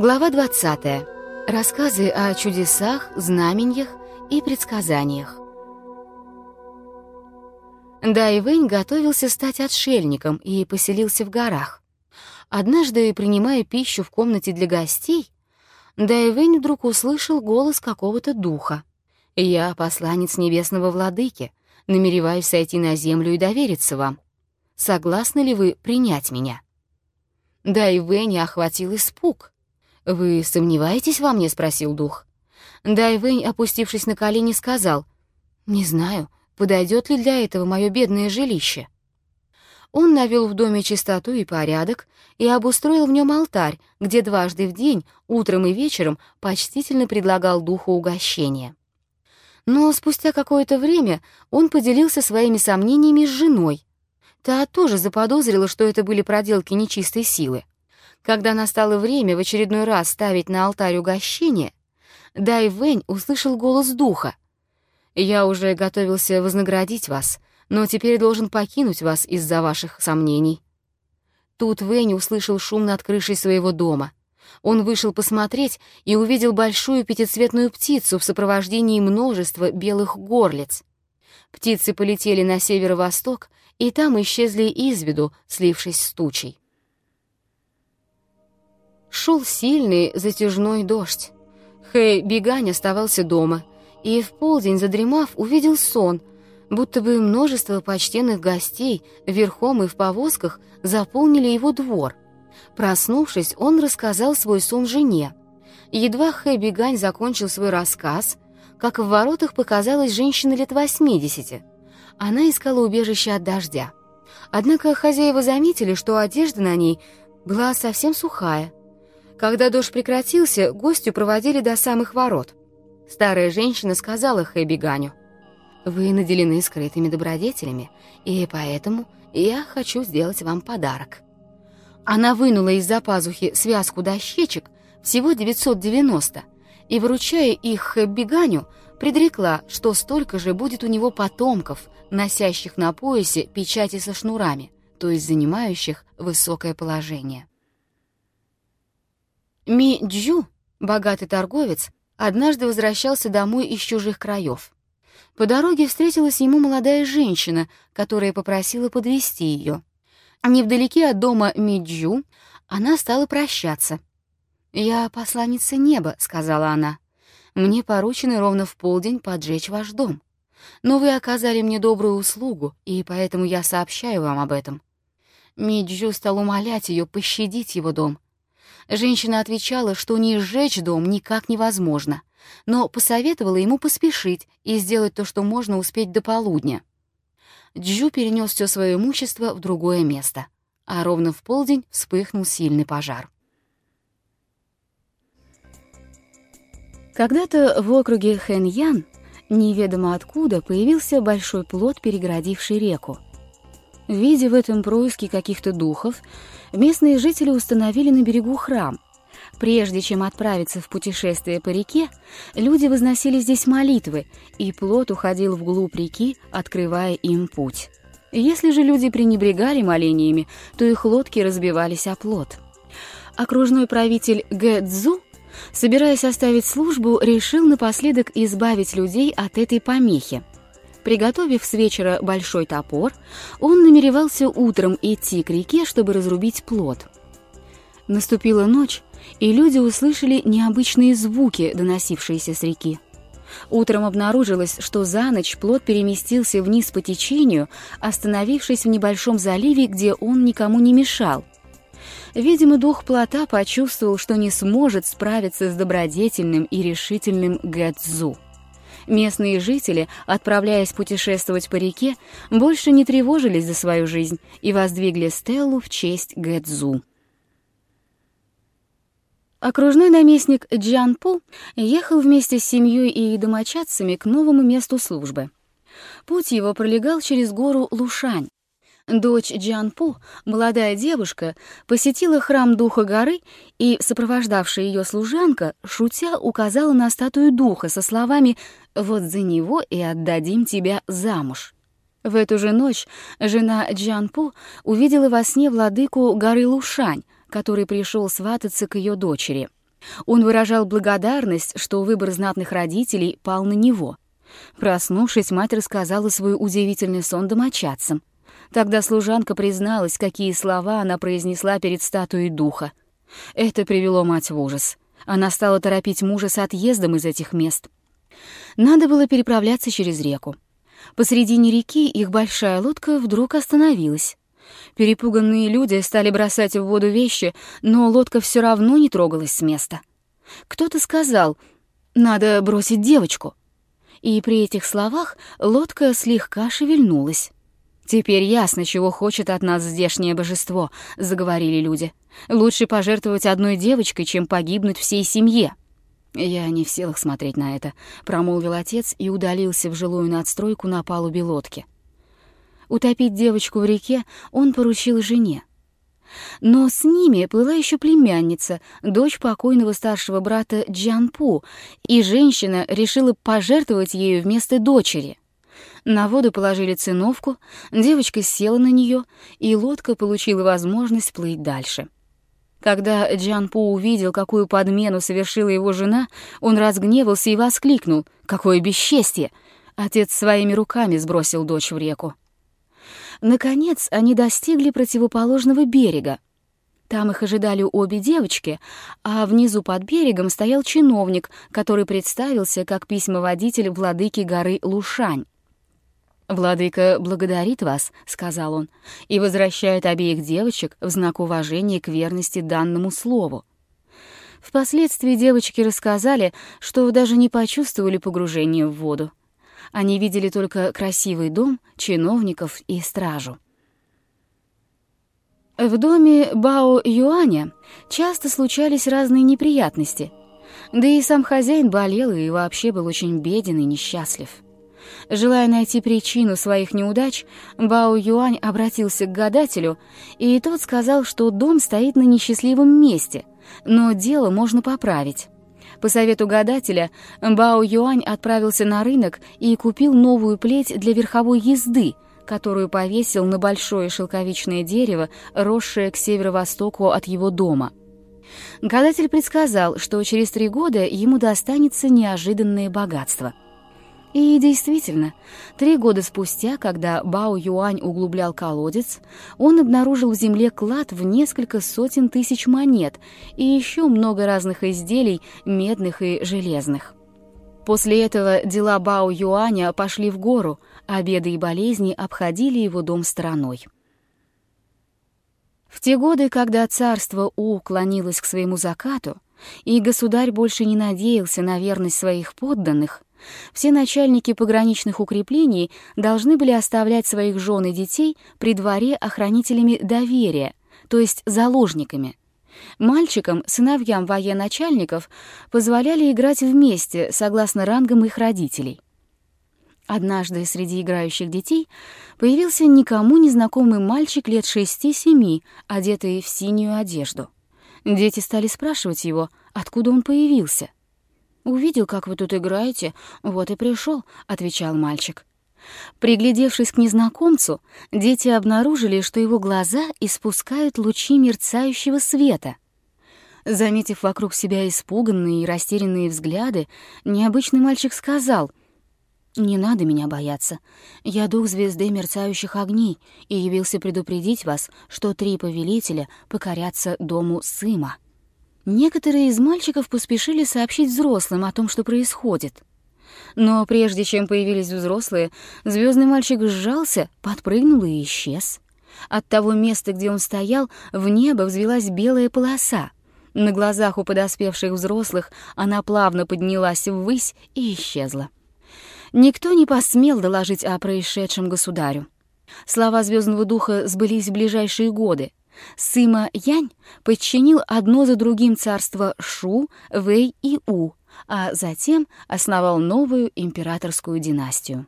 Глава 20. Рассказы о чудесах, знамениях и предсказаниях. Дай Вэнь готовился стать отшельником и поселился в горах. Однажды, принимая пищу в комнате для гостей, Дай Вэнь вдруг услышал голос какого-то духа. «Я посланец небесного владыки, намереваюсь сойти на землю и довериться вам. Согласны ли вы принять меня?» Дай Вэнь охватил испуг — «Вы сомневаетесь во мне?» — спросил дух. Дай Вэнь, опустившись на колени, сказал, «Не знаю, подойдет ли для этого мое бедное жилище». Он навел в доме чистоту и порядок и обустроил в нем алтарь, где дважды в день, утром и вечером, почтительно предлагал духу угощение. Но спустя какое-то время он поделился своими сомнениями с женой. Та тоже заподозрила, что это были проделки нечистой силы. Когда настало время в очередной раз ставить на алтарь угощение, Дай Вэнь услышал голос духа. «Я уже готовился вознаградить вас, но теперь должен покинуть вас из-за ваших сомнений». Тут Вэнь услышал шум над крышей своего дома. Он вышел посмотреть и увидел большую пятицветную птицу в сопровождении множества белых горлиц. Птицы полетели на северо-восток, и там исчезли из виду, слившись с тучей. Шел сильный затяжной дождь. Хэй Бигань оставался дома, и в полдень, задремав, увидел сон, будто бы множество почтенных гостей верхом и в повозках заполнили его двор. Проснувшись, он рассказал свой сон жене. Едва Хэй Бигань закончил свой рассказ, как в воротах показалась женщина лет 80. Она искала убежище от дождя. Однако хозяева заметили, что одежда на ней была совсем сухая, когда дождь прекратился, гостю проводили до самых ворот. Старая женщина сказала Хэби Ганю, «Вы наделены скрытыми добродетелями, и поэтому я хочу сделать вам подарок». Она вынула из-за пазухи связку дощечек, всего 990, и, вручая их Хэбби Ганю, предрекла, что столько же будет у него потомков, носящих на поясе печати со шнурами, то есть занимающих высокое положение. Ми Джу, богатый торговец, однажды возвращался домой из чужих краев. По дороге встретилась ему молодая женщина, которая попросила подвести ее. Невдалеке от дома Миджу она стала прощаться. «Я посланница неба», — сказала она. «Мне поручено ровно в полдень поджечь ваш дом. Но вы оказали мне добрую услугу, и поэтому я сообщаю вам об этом». Миджу стал умолять ее пощадить его дом — Женщина отвечала, что не сжечь дом никак невозможно, но посоветовала ему поспешить и сделать то, что можно успеть до полудня. Джу перенес все свое имущество в другое место, а ровно в полдень вспыхнул сильный пожар. Когда-то в округе Хэньян неведомо откуда появился большой плод, перегородивший реку. Видя в этом происки каких-то духов, местные жители установили на берегу храм. Прежде чем отправиться в путешествие по реке, люди возносили здесь молитвы, и плот уходил вглубь реки, открывая им путь. Если же люди пренебрегали молениями, то их лодки разбивались о плот. Окружной правитель Гэдзу, собираясь оставить службу, решил напоследок избавить людей от этой помехи — Приготовив с вечера большой топор, он намеревался утром идти к реке, чтобы разрубить плод. Наступила ночь, и люди услышали необычные звуки, доносившиеся с реки. Утром обнаружилось, что за ночь плод переместился вниз по течению, остановившись в небольшом заливе, где он никому не мешал. Видимо, дух плота почувствовал, что не сможет справиться с добродетельным и решительным Гэдзу. Местные жители, отправляясь путешествовать по реке, больше не тревожились за свою жизнь и воздвигли стелу в честь Гэдзу. Окружной наместник Джан Пу ехал вместе с семьей и домочадцами к новому месту службы. Путь его пролегал через гору Лушань. Дочь Джанпу, молодая девушка, посетила храм Духа горы, и сопровождавшая ее служанка, шутя, указала на статую Духа со словами «Вот за него и отдадим тебя замуж». В эту же ночь жена Джанпу увидела во сне владыку горы Лушань, который пришел свататься к ее дочери. Он выражал благодарность, что выбор знатных родителей пал на него. Проснувшись, мать рассказала свой удивительный сон домочадцам. Тогда служанка призналась, какие слова она произнесла перед статуей духа. Это привело мать в ужас. Она стала торопить мужа с отъездом из этих мест. Надо было переправляться через реку. Посредине реки их большая лодка вдруг остановилась. Перепуганные люди стали бросать в воду вещи, но лодка все равно не трогалась с места. Кто-то сказал «надо бросить девочку». И при этих словах лодка слегка шевельнулась. «Теперь ясно, чего хочет от нас здешнее божество», — заговорили люди. «Лучше пожертвовать одной девочкой, чем погибнуть всей семье». «Я не в силах смотреть на это», — промолвил отец и удалился в жилую надстройку на палубе лодки. Утопить девочку в реке он поручил жене. Но с ними плыла еще племянница, дочь покойного старшего брата Джанпу, и женщина решила пожертвовать ею вместо дочери — на воду положили циновку, девочка села на нее, и лодка получила возможность плыть дальше. Когда Джан Пу увидел, какую подмену совершила его жена, он разгневался и воскликнул «Какое бесчестье!» Отец своими руками сбросил дочь в реку. Наконец они достигли противоположного берега. Там их ожидали обе девочки, а внизу под берегом стоял чиновник, который представился как письмоводитель владыки горы Лушань. «Владыка благодарит вас», — сказал он, «и возвращает обеих девочек в знак уважения к верности данному слову». Впоследствии девочки рассказали, что даже не почувствовали погружение в воду. Они видели только красивый дом, чиновников и стражу. В доме Бао Юаня часто случались разные неприятности, да и сам хозяин болел и вообще был очень беден и несчастлив. Желая найти причину своих неудач, Бао Юань обратился к гадателю, и тот сказал, что дом стоит на несчастливом месте, но дело можно поправить. По совету гадателя, Бао Юань отправился на рынок и купил новую плеть для верховой езды, которую повесил на большое шелковичное дерево, росшее к северо-востоку от его дома. Гадатель предсказал, что через три года ему достанется неожиданное богатство — и действительно, три года спустя, когда Бао Юань углублял колодец, он обнаружил в земле клад в несколько сотен тысяч монет и еще много разных изделий, медных и железных. После этого дела Бао Юаня пошли в гору, а беды и болезни обходили его дом стороной. В те годы, когда царство У клонилось к своему закату, и государь больше не надеялся на верность своих подданных, все начальники пограничных укреплений должны были оставлять своих жен и детей при дворе охранителями доверия, то есть заложниками. Мальчикам, сыновьям военачальников, позволяли играть вместе, согласно рангам их родителей. Однажды среди играющих детей появился никому незнакомый мальчик лет шести-семи, одетый в синюю одежду. Дети стали спрашивать его, откуда он появился. «Увидел, как вы тут играете, вот и пришел», — отвечал мальчик. Приглядевшись к незнакомцу, дети обнаружили, что его глаза испускают лучи мерцающего света. Заметив вокруг себя испуганные и растерянные взгляды, необычный мальчик сказал, «Не надо меня бояться. Я дух звезды мерцающих огней и явился предупредить вас, что три повелителя покорятся дому Сыма». Некоторые из мальчиков поспешили сообщить взрослым о том, что происходит. Но прежде чем появились взрослые, звездный мальчик сжался, подпрыгнул и исчез. От того места, где он стоял, в небо взвелась белая полоса. На глазах у подоспевших взрослых она плавно поднялась ввысь и исчезла. Никто не посмел доложить о происшедшем государю. Слова звездного духа сбылись в ближайшие годы. Сыма Янь подчинил одно за другим царство Шу, Вэй и У, а затем основал новую императорскую династию.